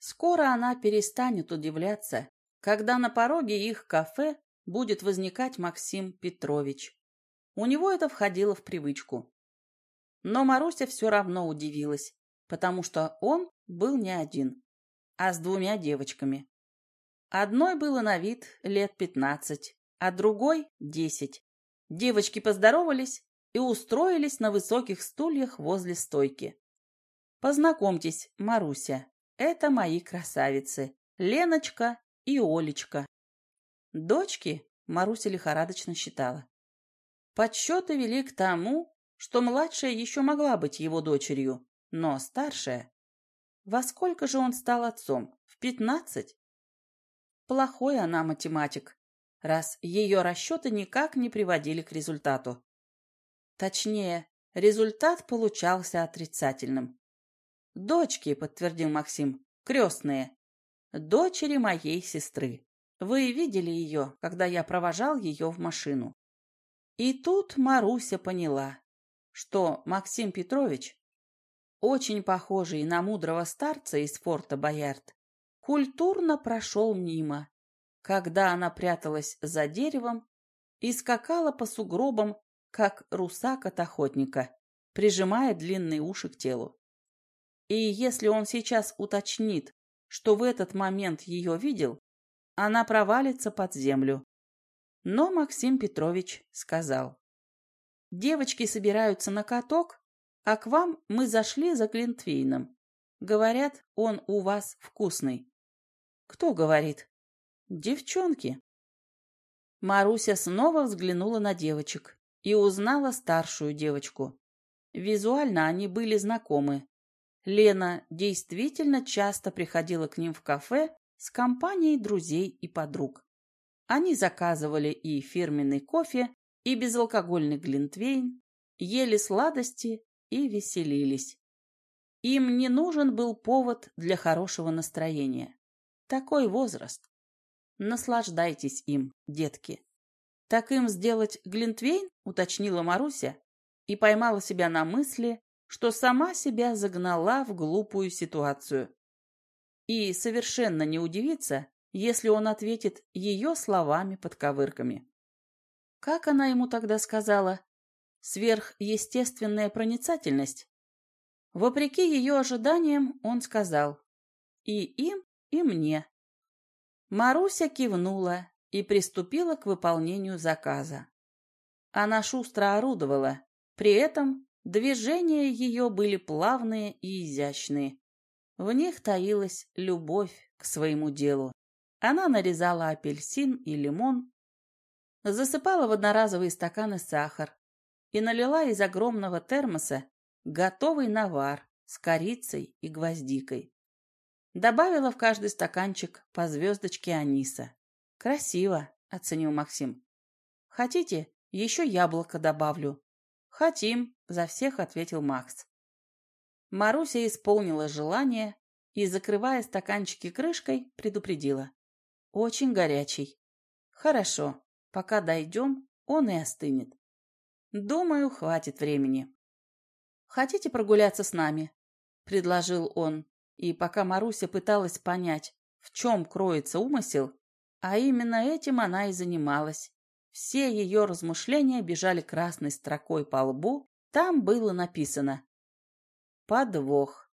Скоро она перестанет удивляться, когда на пороге их кафе будет возникать Максим Петрович. У него это входило в привычку. Но Маруся все равно удивилась, потому что он был не один, а с двумя девочками. Одной было на вид лет пятнадцать, а другой — десять. Девочки поздоровались и устроились на высоких стульях возле стойки. Познакомьтесь, Маруся, это мои красавицы, Леночка и Олечка. Дочки, Маруся лихорадочно считала. Подсчеты вели к тому, что младшая еще могла быть его дочерью, но старшая... Во сколько же он стал отцом? В пятнадцать? Плохой она математик, раз ее расчеты никак не приводили к результату. Точнее, результат получался отрицательным. «Дочки», — подтвердил Максим, — «крестные. Дочери моей сестры. Вы видели ее, когда я провожал ее в машину». И тут Маруся поняла, что Максим Петрович, очень похожий на мудрого старца из форта Боярд, культурно прошел мимо, когда она пряталась за деревом и скакала по сугробам, как русак от охотника, прижимая длинные уши к телу. И если он сейчас уточнит, что в этот момент ее видел, она провалится под землю. Но Максим Петрович сказал. «Девочки собираются на каток, а к вам мы зашли за Глинтвейном. Говорят, он у вас вкусный». «Кто говорит?» «Девчонки». Маруся снова взглянула на девочек и узнала старшую девочку. Визуально они были знакомы, Лена действительно часто приходила к ним в кафе с компанией друзей и подруг. Они заказывали и фирменный кофе, и безалкогольный глинтвейн, ели сладости и веселились. Им не нужен был повод для хорошего настроения. Такой возраст. Наслаждайтесь им, детки. Так им сделать глинтвейн, уточнила Маруся и поймала себя на мысли, что сама себя загнала в глупую ситуацию. И совершенно не удивится, если он ответит ее словами-подковырками. Как она ему тогда сказала? Сверхъестественная проницательность? Вопреки ее ожиданиям, он сказал «И им, и мне». Маруся кивнула и приступила к выполнению заказа. Она шустро орудовала, при этом Движения ее были плавные и изящные. В них таилась любовь к своему делу. Она нарезала апельсин и лимон, засыпала в одноразовые стаканы сахар и налила из огромного термоса готовый навар с корицей и гвоздикой. Добавила в каждый стаканчик по звездочке аниса. «Красиво», — оценил Максим. «Хотите, еще яблоко добавлю?» «Хотим», — за всех ответил Макс. Маруся исполнила желание и, закрывая стаканчики крышкой, предупредила. «Очень горячий». «Хорошо, пока дойдем, он и остынет. Думаю, хватит времени». «Хотите прогуляться с нами?» — предложил он. И пока Маруся пыталась понять, в чем кроется умысел, а именно этим она и занималась, все ее размышления бежали красной строкой по лбу, там было написано «Подвох».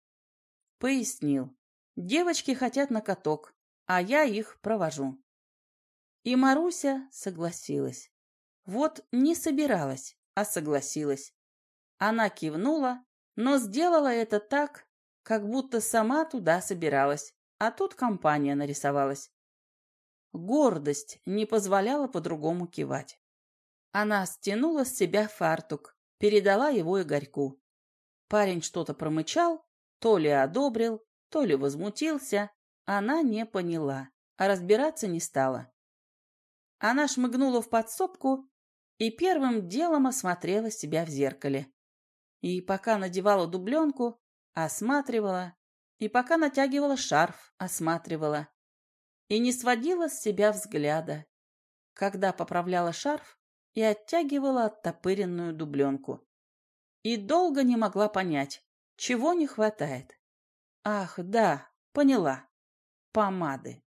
Пояснил. Девочки хотят на каток, а я их провожу. И Маруся согласилась. Вот не собиралась, а согласилась. Она кивнула, но сделала это так, как будто сама туда собиралась, а тут компания нарисовалась. Гордость не позволяла по-другому кивать. Она стянула с себя фартук, передала его Игорьку. Парень что-то промычал, то ли одобрил, то ли возмутился. Она не поняла, а разбираться не стала. Она шмыгнула в подсобку и первым делом осмотрела себя в зеркале. И пока надевала дубленку, осматривала, и пока натягивала шарф, осматривала и не сводила с себя взгляда, когда поправляла шарф и оттягивала оттопыренную дубленку. И долго не могла понять, чего не хватает. Ах, да, поняла. помады.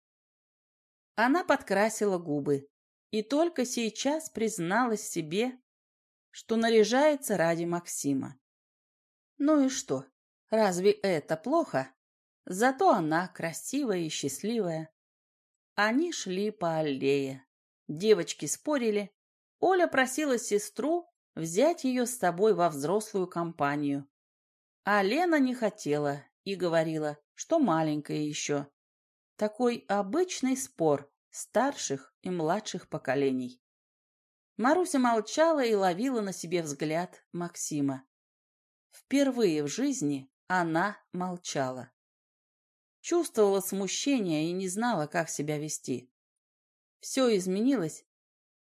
Она подкрасила губы и только сейчас призналась себе, что наряжается ради Максима. Ну и что? Разве это плохо? Зато она красивая и счастливая. Они шли по аллее. Девочки спорили. Оля просила сестру взять ее с собой во взрослую компанию. А Лена не хотела и говорила, что маленькая еще. Такой обычный спор старших и младших поколений. Маруся молчала и ловила на себе взгляд Максима. Впервые в жизни она молчала. Чувствовала смущение и не знала, как себя вести. Все изменилось,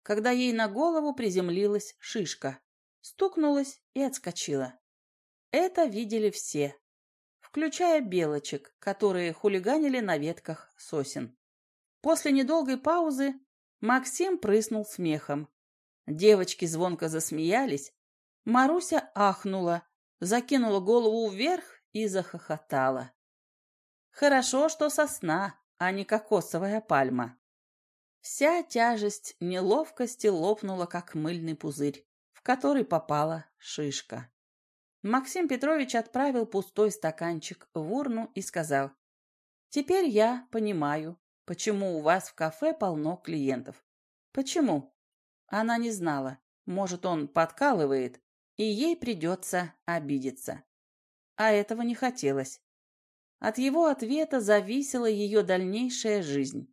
когда ей на голову приземлилась шишка, стукнулась и отскочила. Это видели все, включая белочек, которые хулиганили на ветках сосен. После недолгой паузы Максим прыснул смехом. Девочки звонко засмеялись. Маруся ахнула, закинула голову вверх и захохотала. Хорошо, что сосна, а не кокосовая пальма. Вся тяжесть неловкости лопнула, как мыльный пузырь, в который попала шишка. Максим Петрович отправил пустой стаканчик в урну и сказал, «Теперь я понимаю, Почему у вас в кафе полно клиентов? Почему? Она не знала. Может, он подкалывает, и ей придется обидеться. А этого не хотелось. От его ответа зависела ее дальнейшая жизнь.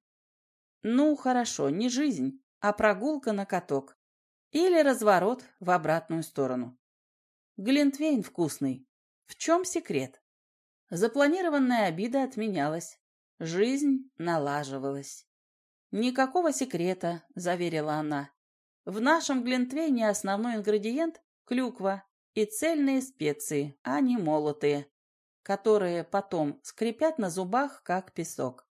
Ну, хорошо, не жизнь, а прогулка на каток. Или разворот в обратную сторону. Глинтвейн вкусный. В чем секрет? Запланированная обида отменялась. Жизнь налаживалась. «Никакого секрета», — заверила она. «В нашем глинтвейне основной ингредиент — клюква и цельные специи, а не молотые, которые потом скрипят на зубах, как песок.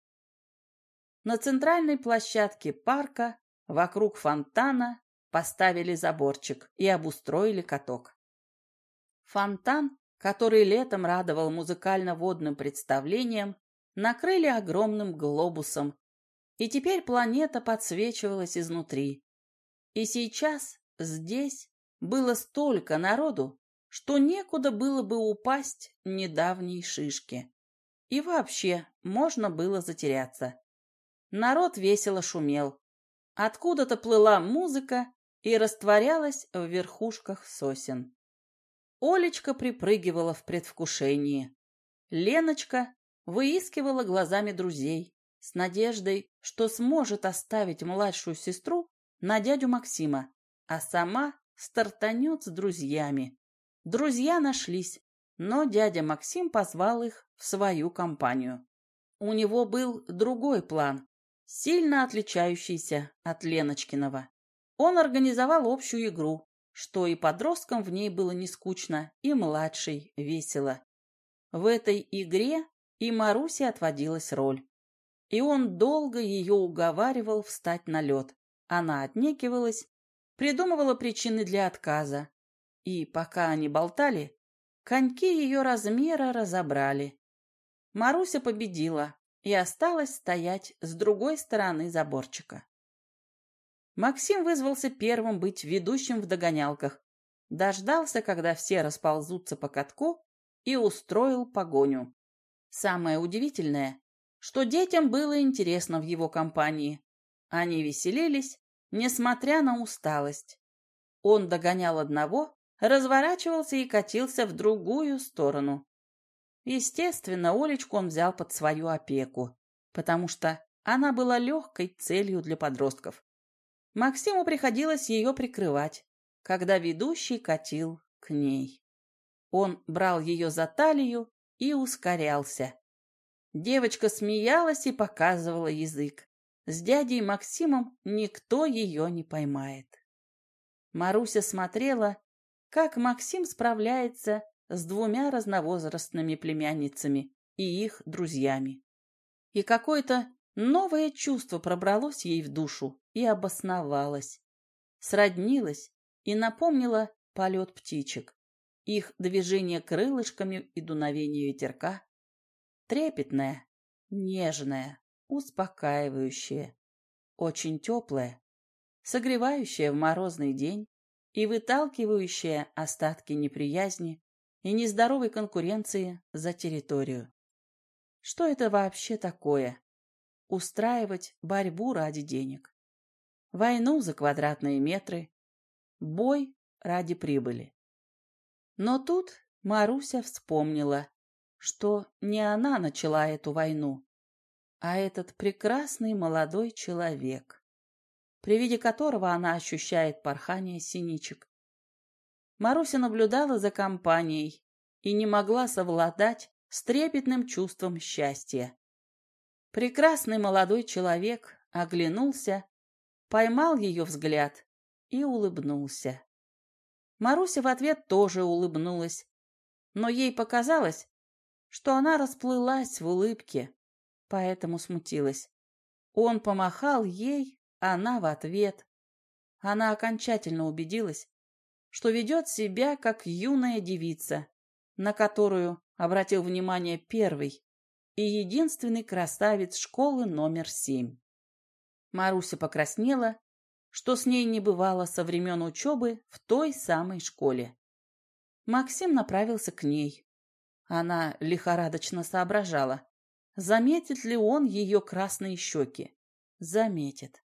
На центральной площадке парка, вокруг фонтана, поставили заборчик и обустроили каток. Фонтан, который летом радовал музыкально-водным представлением, накрыли огромным глобусом, и теперь планета подсвечивалась изнутри. И сейчас здесь было столько народу, что некуда было бы упасть недавней шишке. И вообще можно было затеряться. Народ весело шумел. Откуда-то плыла музыка и растворялась в верхушках сосен. Олечка припрыгивала в предвкушении. Леночка выискивала глазами друзей с надеждой, что сможет оставить младшую сестру на дядю Максима, а сама стартанет с друзьями. Друзья нашлись, но дядя Максим позвал их в свою компанию. У него был другой план, сильно отличающийся от Леночкиного. Он организовал общую игру, что и подросткам в ней было не скучно, и младшей весело. В этой игре и Марусе отводилась роль. И он долго ее уговаривал встать на лед. Она отнекивалась, придумывала причины для отказа. И пока они болтали, коньки ее размера разобрали. Маруся победила и осталась стоять с другой стороны заборчика. Максим вызвался первым быть ведущим в догонялках, дождался, когда все расползутся по катку, и устроил погоню. Самое удивительное, что детям было интересно в его компании. Они веселились, несмотря на усталость. Он догонял одного, разворачивался и катился в другую сторону. Естественно, Олечку он взял под свою опеку, потому что она была легкой целью для подростков. Максиму приходилось ее прикрывать, когда ведущий катил к ней. Он брал ее за талию и ускорялся. Девочка смеялась и показывала язык. С дядей Максимом никто ее не поймает. Маруся смотрела, как Максим справляется с двумя разновозрастными племянницами и их друзьями. И какое-то новое чувство пробралось ей в душу и обосновалось. Сроднилось и напомнило полет птичек их движение крылышками и дуновение ветерка. Трепетное, нежное, успокаивающее, очень теплое, согревающее в морозный день и выталкивающее остатки неприязни и нездоровой конкуренции за территорию. Что это вообще такое? Устраивать борьбу ради денег. Войну за квадратные метры. Бой ради прибыли. Но тут Маруся вспомнила, что не она начала эту войну, а этот прекрасный молодой человек, при виде которого она ощущает порхание синичек. Маруся наблюдала за компанией и не могла совладать с трепетным чувством счастья. Прекрасный молодой человек оглянулся, поймал ее взгляд и улыбнулся. Маруся в ответ тоже улыбнулась, но ей показалось, что она расплылась в улыбке, поэтому смутилась. Он помахал ей, она в ответ. Она окончательно убедилась, что ведет себя как юная девица, на которую обратил внимание первый и единственный красавец школы номер семь. Маруся покраснела, что с ней не бывало со времен учебы в той самой школе. Максим направился к ней. Она лихорадочно соображала, заметит ли он ее красные щеки. Заметит.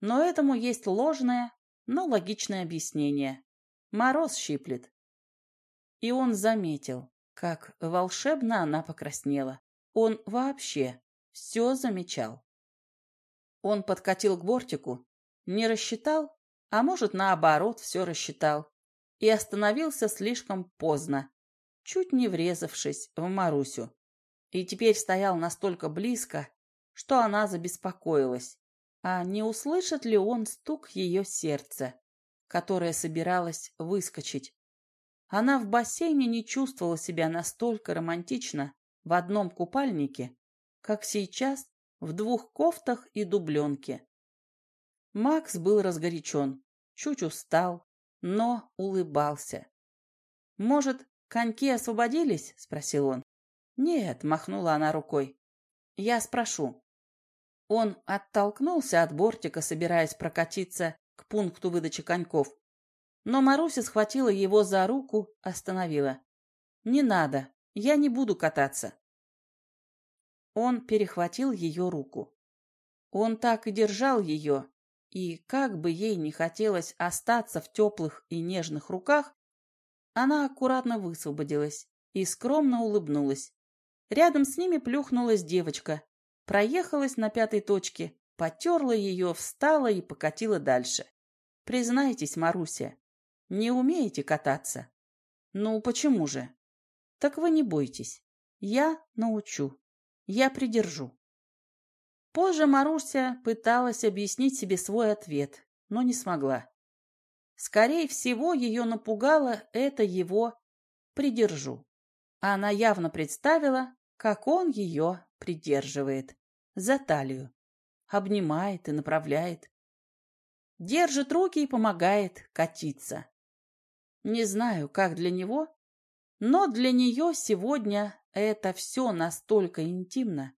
Но этому есть ложное, но логичное объяснение. Мороз щиплет. И он заметил, как волшебно она покраснела. Он вообще все замечал. Он подкатил к бортику, не рассчитал, а может, наоборот, все рассчитал, и остановился слишком поздно, чуть не врезавшись в Марусю. И теперь стоял настолько близко, что она забеспокоилась. А не услышит ли он стук ее сердца, которое собиралось выскочить? Она в бассейне не чувствовала себя настолько романтично в одном купальнике, как сейчас в двух кофтах и дубленке. Макс был разгорячен, чуть устал, но улыбался. «Может, коньки освободились?» — спросил он. «Нет», — махнула она рукой. «Я спрошу». Он оттолкнулся от бортика, собираясь прокатиться к пункту выдачи коньков. Но Маруся схватила его за руку, остановила. «Не надо, я не буду кататься». Он перехватил ее руку. Он так и держал ее, и как бы ей не хотелось остаться в теплых и нежных руках, она аккуратно высвободилась и скромно улыбнулась. Рядом с ними плюхнулась девочка, проехалась на пятой точке, потерла ее, встала и покатила дальше. Признайтесь, Маруся, не умеете кататься? Ну, почему же? Так вы не бойтесь. Я научу. Я придержу. Позже Маруся пыталась объяснить себе свой ответ, но не смогла. Скорее всего, ее напугало это его «придержу». Она явно представила, как он ее придерживает за талию, обнимает и направляет. Держит руки и помогает катиться. Не знаю, как для него, но для нее сегодня это все настолько интимно,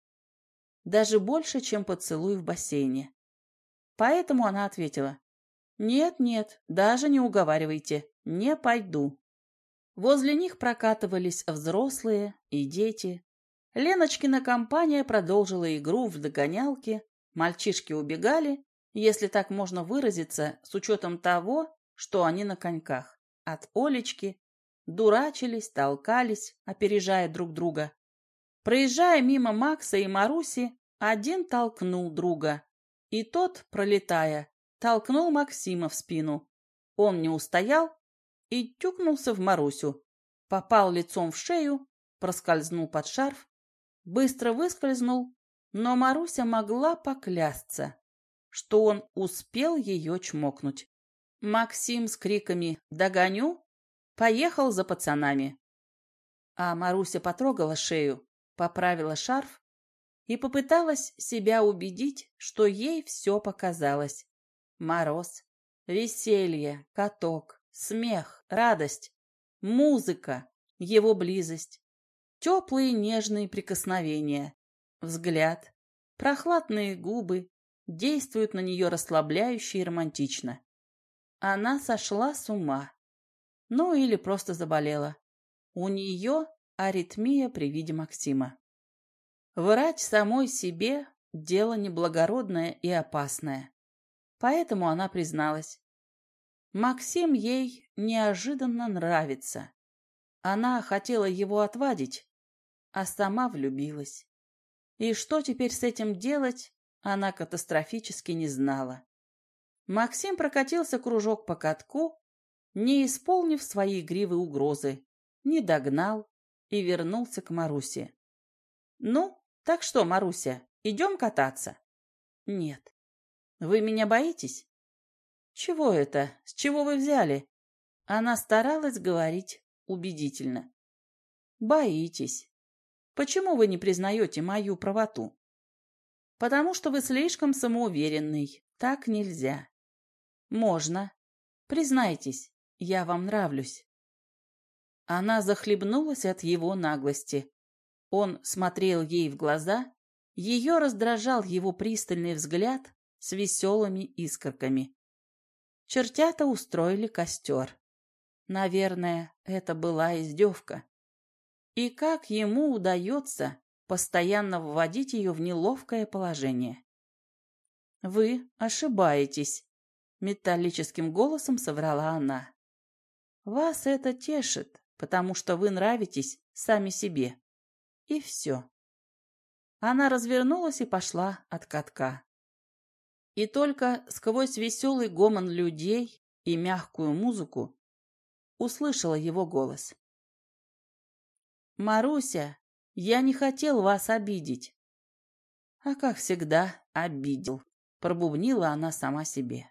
даже больше, чем поцелуй в бассейне. Поэтому она ответила, «Нет, нет, даже не уговаривайте, не пойду». Возле них прокатывались взрослые и дети. Леночкина компания продолжила игру в догонялки, мальчишки убегали, если так можно выразиться, с учетом того, что они на коньках, от Олечки дурачились, толкались, опережая друг друга. Проезжая мимо Макса и Маруси, один толкнул друга, и тот, пролетая, толкнул Максима в спину. Он не устоял и тюкнулся в Марусю, попал лицом в шею, проскользнул под шарф, быстро выскользнул, но Маруся могла поклясться, что он успел ее чмокнуть. Максим с криками «Догоню!» Поехал за пацанами. А Маруся потрогала шею, поправила шарф и попыталась себя убедить, что ей все показалось. Мороз, веселье, каток, смех, радость, музыка, его близость, теплые нежные прикосновения, взгляд, Прохладные губы действуют на нее расслабляюще и романтично. Она сошла с ума. Ну или просто заболела. У нее аритмия при виде Максима. Врать самой себе – дело неблагородное и опасное. Поэтому она призналась. Максим ей неожиданно нравится. Она хотела его отвадить, а сама влюбилась. И что теперь с этим делать, она катастрофически не знала. Максим прокатился кружок по катку, не исполнив свои игривые угрозы, не догнал и вернулся к Марусе. «Ну, так что, Маруся, идем кататься?» «Нет». «Вы меня боитесь?» «Чего это? С чего вы взяли?» Она старалась говорить убедительно. «Боитесь. Почему вы не признаете мою правоту?» «Потому что вы слишком самоуверенный. Так нельзя». «Можно. Признайтесь, я вам нравлюсь». Она захлебнулась от его наглости. Он смотрел ей в глаза, ее раздражал его пристальный взгляд с веселыми искорками. Чертята устроили костер. Наверное, это была издевка. И как ему удается постоянно вводить ее в неловкое положение? «Вы ошибаетесь», — металлическим голосом соврала она. «Вас это тешит, потому что вы нравитесь сами себе. И все». Она развернулась и пошла от катка. И только сквозь веселый гомон людей и мягкую музыку услышала его голос. «Маруся, я не хотел вас обидеть». «А как всегда, обидел», — пробубнила она сама себе.